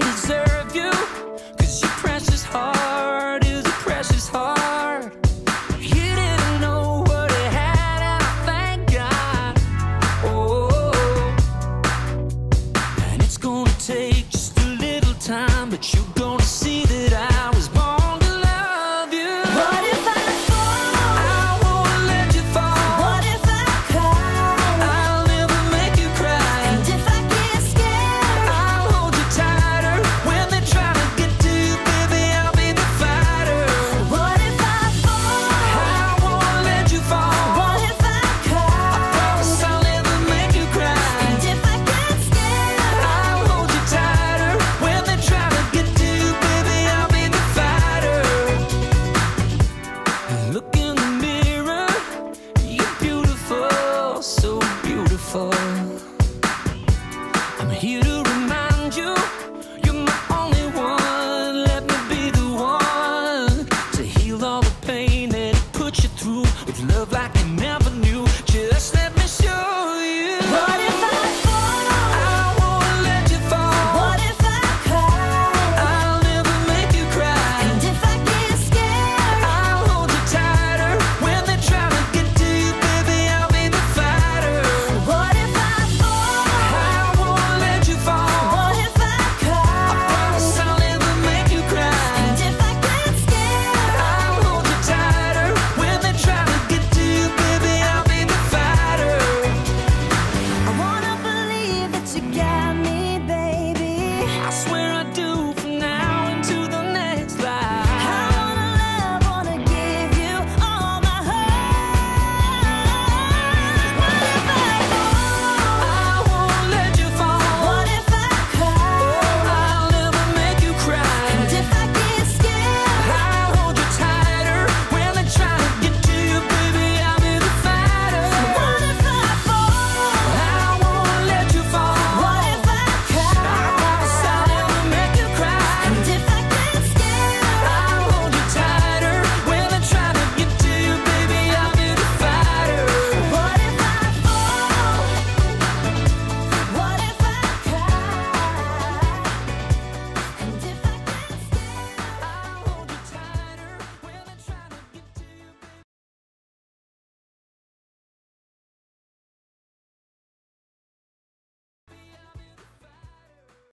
deserve you. Cause your precious heart is a precious heart.